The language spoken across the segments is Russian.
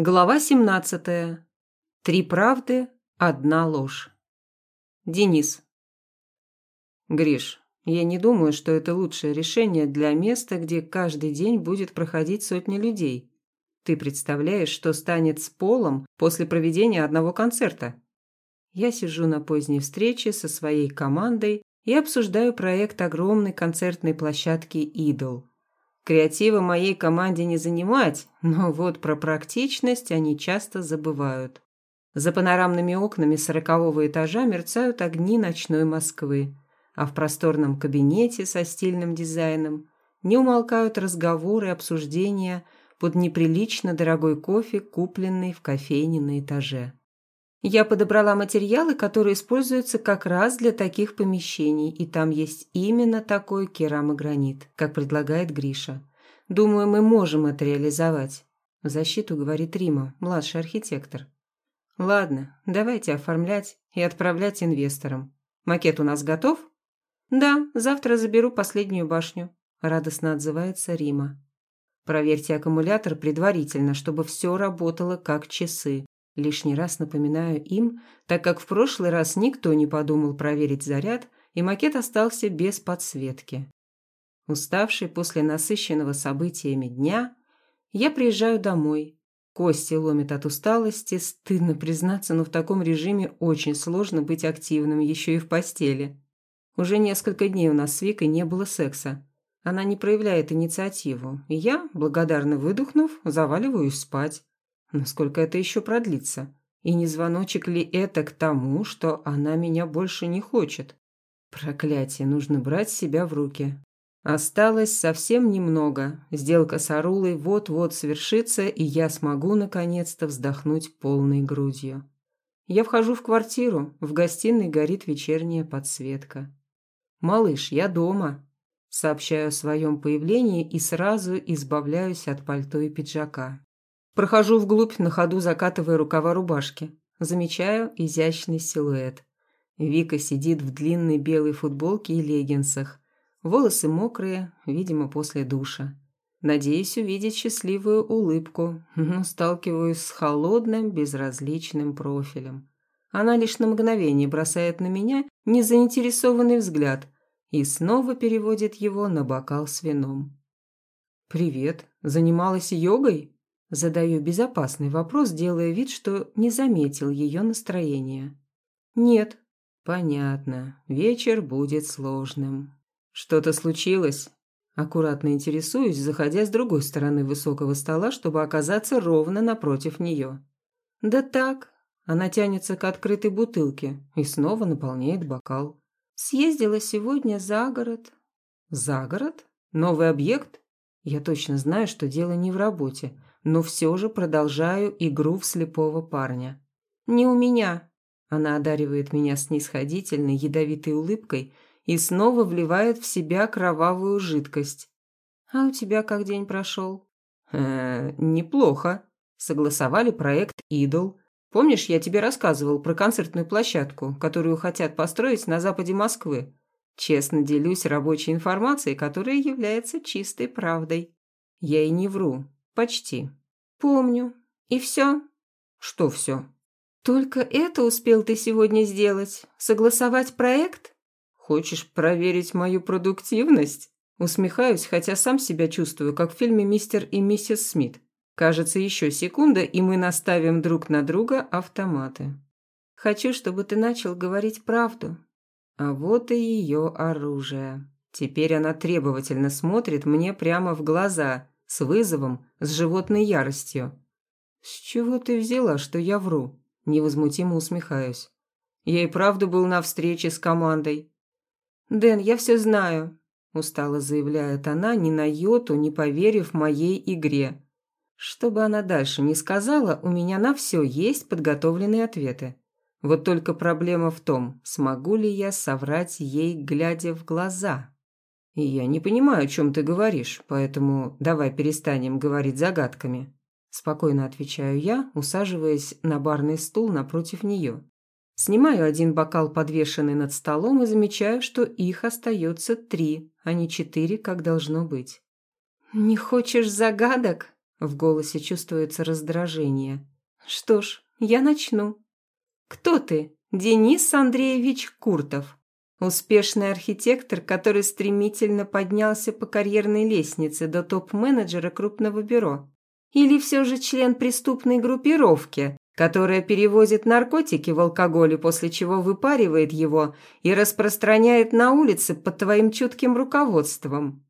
Глава 17. Три правды, одна ложь. Денис. Гриш, я не думаю, что это лучшее решение для места, где каждый день будет проходить сотни людей. Ты представляешь, что станет с полом после проведения одного концерта? Я сижу на поздней встрече со своей командой и обсуждаю проект огромной концертной площадки «Идол», Креатива моей команде не занимать, но вот про практичность они часто забывают. За панорамными окнами сорокового этажа мерцают огни ночной Москвы, а в просторном кабинете со стильным дизайном не умолкают разговоры и обсуждения под неприлично дорогой кофе, купленный в кофейне на этаже. Я подобрала материалы, которые используются как раз для таких помещений, и там есть именно такой керамогранит, как предлагает Гриша. Думаю, мы можем это реализовать. В защиту говорит Рима, младший архитектор. Ладно, давайте оформлять и отправлять инвесторам. Макет у нас готов? Да, завтра заберу последнюю башню, радостно отзывается Рима. Проверьте аккумулятор предварительно, чтобы все работало как часы. Лишний раз напоминаю им, так как в прошлый раз никто не подумал проверить заряд, и макет остался без подсветки. Уставший после насыщенного событиями дня, я приезжаю домой. Кости ломит от усталости, стыдно признаться, но в таком режиме очень сложно быть активным еще и в постели. Уже несколько дней у нас с Викой не было секса. Она не проявляет инициативу, и я, благодарно выдохнув, заваливаюсь спать. Насколько это еще продлится? И не звоночек ли это к тому, что она меня больше не хочет? Проклятие, нужно брать себя в руки. Осталось совсем немного. Сделка с Арулой вот-вот свершится, и я смогу наконец-то вздохнуть полной грудью. Я вхожу в квартиру, в гостиной горит вечерняя подсветка. «Малыш, я дома», — сообщаю о своем появлении и сразу избавляюсь от пальто и пиджака. Прохожу вглубь, на ходу закатывая рукава рубашки. Замечаю изящный силуэт. Вика сидит в длинной белой футболке и леггинсах. Волосы мокрые, видимо, после душа. Надеюсь увидеть счастливую улыбку, но сталкиваюсь с холодным, безразличным профилем. Она лишь на мгновение бросает на меня незаинтересованный взгляд и снова переводит его на бокал с вином. «Привет. Занималась йогой?» Задаю безопасный вопрос, делая вид, что не заметил ее настроение. «Нет». «Понятно. Вечер будет сложным». «Что-то случилось?» Аккуратно интересуюсь, заходя с другой стороны высокого стола, чтобы оказаться ровно напротив нее. «Да так». Она тянется к открытой бутылке и снова наполняет бокал. «Съездила сегодня за город». «За город? Новый объект?» Я точно знаю, что дело не в работе, но все же продолжаю игру в слепого парня. «Не у меня!» Она одаривает меня снисходительной, ядовитой улыбкой и снова вливает в себя кровавую жидкость. «А у тебя как день прошел?» «Э, неплохо. Согласовали проект «Идол». Помнишь, я тебе рассказывал про концертную площадку, которую хотят построить на западе Москвы? Честно делюсь рабочей информацией, которая является чистой правдой. Я и не вру. Почти. Помню. И все? Что все? Только это успел ты сегодня сделать? Согласовать проект? Хочешь проверить мою продуктивность? Усмехаюсь, хотя сам себя чувствую, как в фильме «Мистер и миссис Смит». Кажется, еще секунда, и мы наставим друг на друга автоматы. Хочу, чтобы ты начал говорить правду. А вот и ее оружие. Теперь она требовательно смотрит мне прямо в глаза, с вызовом, с животной яростью. «С чего ты взяла, что я вру?» Невозмутимо усмехаюсь. Я и правда был на встрече с командой. «Дэн, я все знаю», – устало заявляет она, ни на йоту, не поверив моей игре. Что бы она дальше ни сказала, у меня на все есть подготовленные ответы. Вот только проблема в том, смогу ли я соврать ей, глядя в глаза. Я не понимаю, о чем ты говоришь, поэтому давай перестанем говорить загадками. Спокойно отвечаю я, усаживаясь на барный стул напротив нее. Снимаю один бокал, подвешенный над столом, и замечаю, что их остается три, а не четыре, как должно быть. «Не хочешь загадок?» В голосе чувствуется раздражение. «Что ж, я начну. Кто ты? Денис Андреевич Куртов. Успешный архитектор, который стремительно поднялся по карьерной лестнице до топ-менеджера крупного бюро. Или все же член преступной группировки, которая перевозит наркотики в алкоголе, после чего выпаривает его и распространяет на улице под твоим чутким руководством.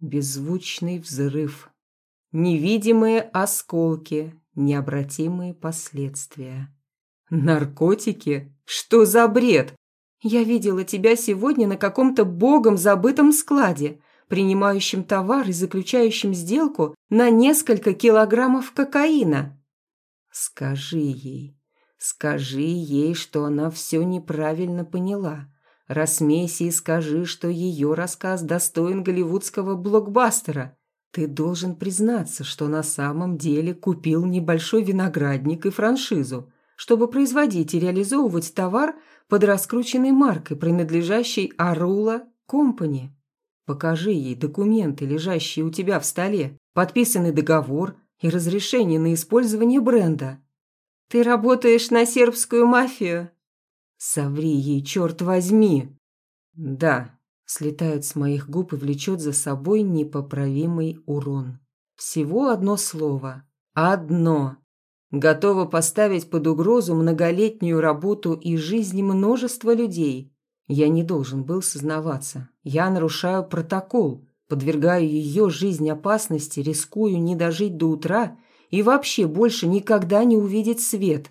Беззвучный взрыв. Невидимые осколки, необратимые последствия. Наркотики? Что за бред? Я видела тебя сегодня на каком-то богом забытом складе, принимающем товар и заключающем сделку на несколько килограммов кокаина. Скажи ей, скажи ей, что она все неправильно поняла. Рассмейся и скажи, что ее рассказ достоин голливудского блокбастера. Ты должен признаться, что на самом деле купил небольшой виноградник и франшизу, чтобы производить и реализовывать товар под раскрученной маркой, принадлежащей Арула Компани. Покажи ей документы, лежащие у тебя в столе, подписанный договор – и разрешение на использование бренда. Ты работаешь на сербскую мафию? Соври ей, черт возьми. Да, слетает с моих губ и влечет за собой непоправимый урон. Всего одно слово. Одно. Готова поставить под угрозу многолетнюю работу и жизнь множества людей. Я не должен был сознаваться. Я нарушаю протокол, Подвергаю ее жизнь опасности, рискую не дожить до утра и вообще больше никогда не увидеть свет.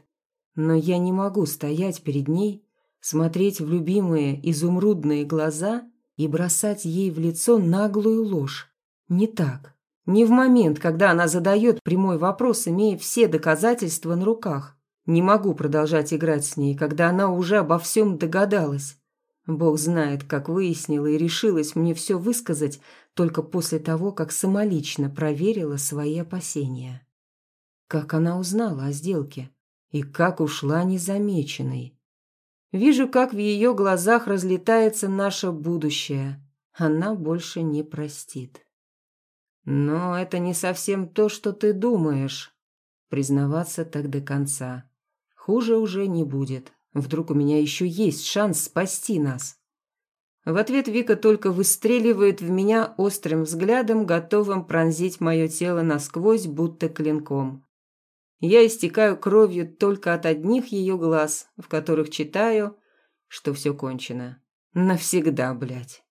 Но я не могу стоять перед ней, смотреть в любимые изумрудные глаза и бросать ей в лицо наглую ложь. Не так. Не в момент, когда она задает прямой вопрос, имея все доказательства на руках. Не могу продолжать играть с ней, когда она уже обо всем догадалась. Бог знает, как выяснила и решилась мне все высказать только после того, как самолично проверила свои опасения. Как она узнала о сделке и как ушла незамеченной. Вижу, как в ее глазах разлетается наше будущее. Она больше не простит. Но это не совсем то, что ты думаешь. Признаваться так до конца. Хуже уже не будет. Вдруг у меня еще есть шанс спасти нас. В ответ Вика только выстреливает в меня острым взглядом, готовым пронзить мое тело насквозь, будто клинком. Я истекаю кровью только от одних ее глаз, в которых читаю, что все кончено. Навсегда, блядь.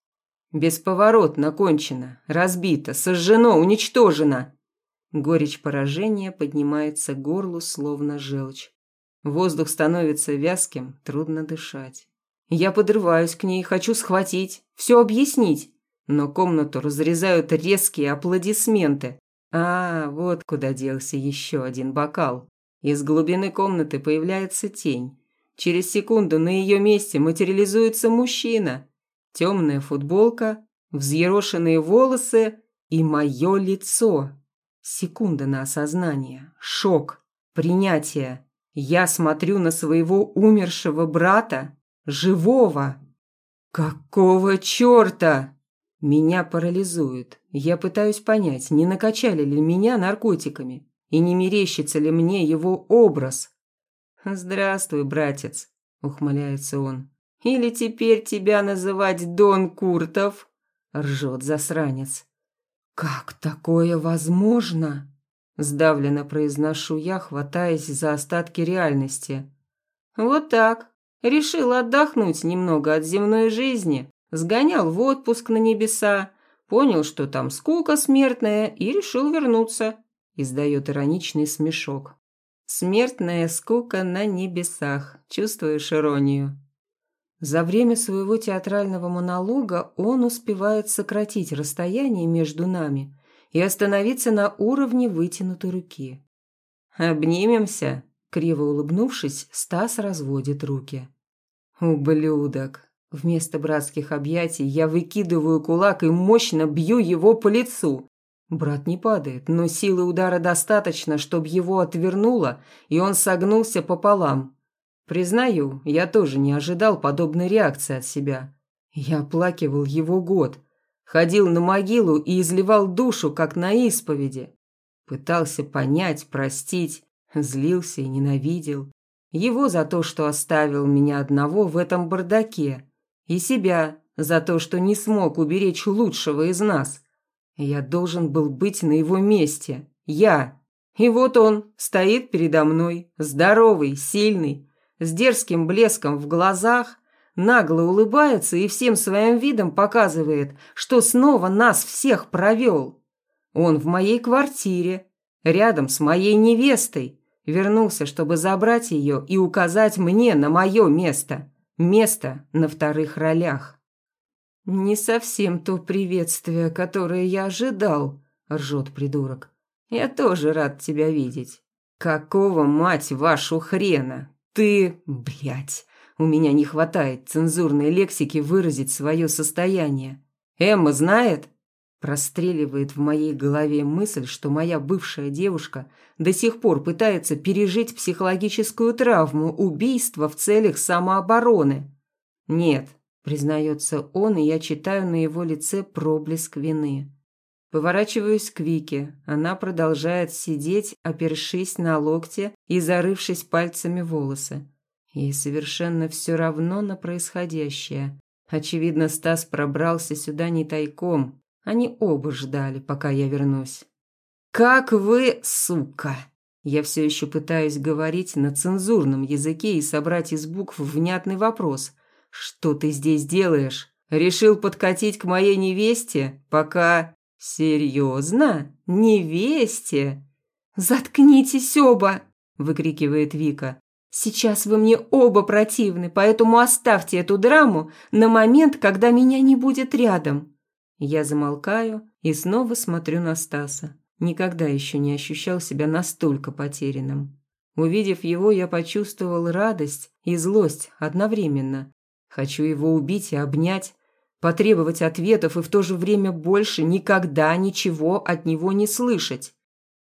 Бесповоротно кончено, разбито, сожжено, уничтожено. Горечь поражения поднимается к горлу, словно желчь. Воздух становится вязким, трудно дышать. Я подрываюсь к ней, хочу схватить, все объяснить, но комнату разрезают резкие аплодисменты. А, вот куда делся еще один бокал. Из глубины комнаты появляется тень. Через секунду на ее месте материализуется мужчина. Темная футболка, взъерошенные волосы и мое лицо. Секунда на осознание, шок, принятие. Я смотрю на своего умершего брата, живого. Какого черта? Меня парализует. Я пытаюсь понять, не накачали ли меня наркотиками и не мерещится ли мне его образ. «Здравствуй, братец», — ухмыляется он. «Или теперь тебя называть Дон Куртов?» — ржет засранец. «Как такое возможно?» Сдавленно произношу я, хватаясь за остатки реальности. Вот так. Решил отдохнуть немного от земной жизни, сгонял в отпуск на небеса, понял, что там скука смертная, и решил вернуться. Издает ироничный смешок. Смертная скука на небесах. Чувствуешь иронию? За время своего театрального монолога он успевает сократить расстояние между нами и остановиться на уровне вытянутой руки. «Обнимемся?» Криво улыбнувшись, Стас разводит руки. «Ублюдок!» Вместо братских объятий я выкидываю кулак и мощно бью его по лицу. Брат не падает, но силы удара достаточно, чтобы его отвернуло, и он согнулся пополам. Признаю, я тоже не ожидал подобной реакции от себя. Я оплакивал его год, Ходил на могилу и изливал душу, как на исповеди. Пытался понять, простить, злился и ненавидел. Его за то, что оставил меня одного в этом бардаке. И себя за то, что не смог уберечь лучшего из нас. Я должен был быть на его месте. Я. И вот он стоит передо мной, здоровый, сильный, с дерзким блеском в глазах, нагло улыбается и всем своим видом показывает, что снова нас всех провел. Он в моей квартире, рядом с моей невестой, вернулся, чтобы забрать ее и указать мне на мое место, место на вторых ролях. «Не совсем то приветствие, которое я ожидал», – ржет придурок. «Я тоже рад тебя видеть». «Какого, мать вашу, хрена? Ты, блядь, у меня не хватает цензурной лексики выразить свое состояние. Эмма знает?» Простреливает в моей голове мысль, что моя бывшая девушка до сих пор пытается пережить психологическую травму убийства в целях самообороны. «Нет, Признается он, и я читаю на его лице проблеск вины. Поворачиваюсь к Вике. Она продолжает сидеть, опершись на локте и зарывшись пальцами в волосы. Ей совершенно все равно на происходящее. Очевидно, Стас пробрался сюда не тайком. Они оба ждали, пока я вернусь. «Как вы, сука!» Я все еще пытаюсь говорить на цензурном языке и собрать из букв внятный вопрос – «Что ты здесь делаешь? Решил подкатить к моей невесте, пока...» «Серьезно? Невесте?» «Заткнитесь оба!» – выкрикивает Вика. «Сейчас вы мне оба противны, поэтому оставьте эту драму на момент, когда меня не будет рядом». Я замолкаю и снова смотрю на Стаса. Никогда еще не ощущал себя настолько потерянным. Увидев его, я почувствовал радость и злость одновременно. Хочу его убить и обнять, потребовать ответов и в то же время больше никогда ничего от него не слышать.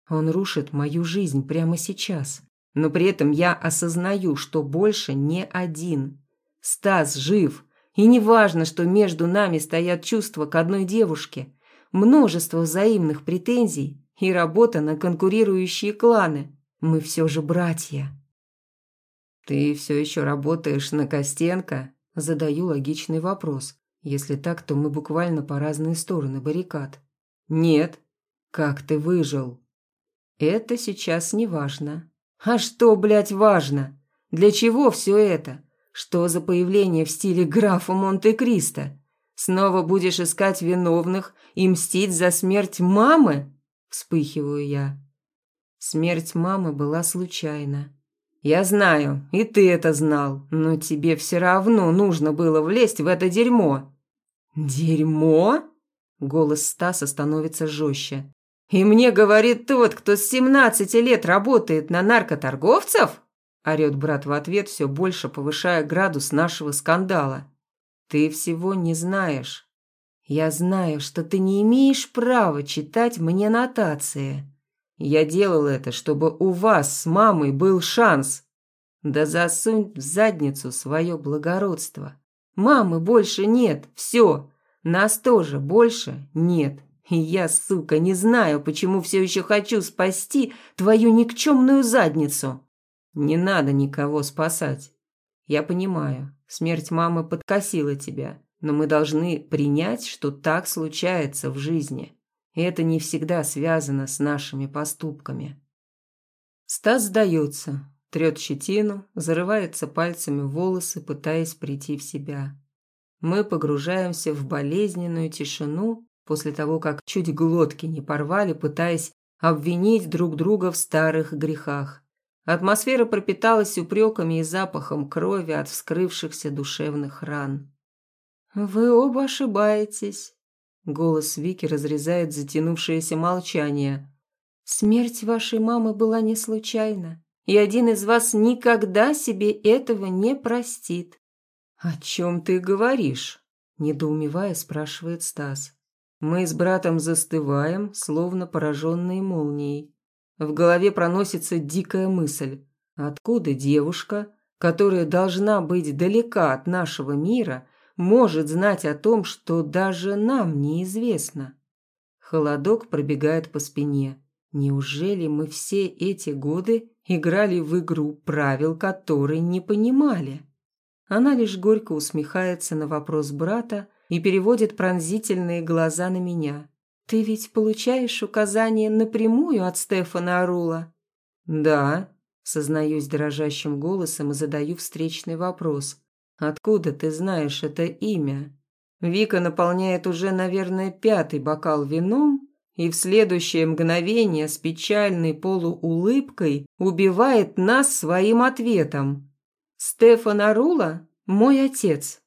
Он рушит мою жизнь прямо сейчас, но при этом я осознаю, что больше не один. Стас жив, и неважно, что между нами стоят чувства к одной девушке, множество взаимных претензий и работа на конкурирующие кланы. Мы все же братья. «Ты все еще работаешь на Костенко?» Задаю логичный вопрос. Если так, то мы буквально по разные стороны баррикад. Нет. Как ты выжил? Это сейчас не важно. А что, блядь, важно? Для чего все это? Что за появление в стиле графа Монте-Кристо? Снова будешь искать виновных и мстить за смерть мамы? Вспыхиваю я. Смерть мамы была случайна. «Я знаю, и ты это знал, но тебе все равно нужно было влезть в это дерьмо». «Дерьмо?» Голос Стаса становится жестче. «И мне говорит тот, кто с семнадцати лет работает на наркоторговцев?» Орет брат в ответ, все больше повышая градус нашего скандала. «Ты всего не знаешь. Я знаю, что ты не имеешь права читать мне нотации. Я делал это, чтобы у вас с мамой был шанс. Да засунь в задницу свое благородство. Мамы больше нет, все. Нас тоже больше нет. И я, сука, не знаю, почему все еще хочу спасти твою никчемную задницу. Не надо никого спасать. Я понимаю, смерть мамы подкосила тебя, но мы должны принять, что так случается в жизни. И это не всегда связано с нашими поступками. Стас сдается, трет щетину, зарывается пальцами в волосы, пытаясь прийти в себя. Мы погружаемся в болезненную тишину после того, как чуть глотки не порвали, пытаясь обвинить друг друга в старых грехах. Атмосфера пропиталась упреками и запахом крови от вскрывшихся душевных ран. «Вы оба ошибаетесь», Голос Вики разрезает затянувшееся молчание. «Смерть вашей мамы была не случайна, и один из вас никогда себе этого не простит». «О чем ты говоришь?» – недоумевая спрашивает Стас. Мы с братом застываем, словно пораженные молнией. В голове проносится дикая мысль. Откуда девушка, которая должна быть далека от нашего мира, может знать о том, что даже нам неизвестно. Холодок пробегает по спине. Неужели мы все эти годы играли в игру правил, которой не понимали? Она лишь горько усмехается на вопрос брата и переводит пронзительные глаза на меня. «Ты ведь получаешь указания напрямую от Стефана Арула?» «Да», — сознаюсь дрожащим голосом и задаю встречный вопрос. «Откуда ты знаешь это имя?» Вика наполняет уже, наверное, пятый бокал вином и в следующее мгновение с печальной полуулыбкой убивает нас своим ответом. «Стефан Арула – мой отец».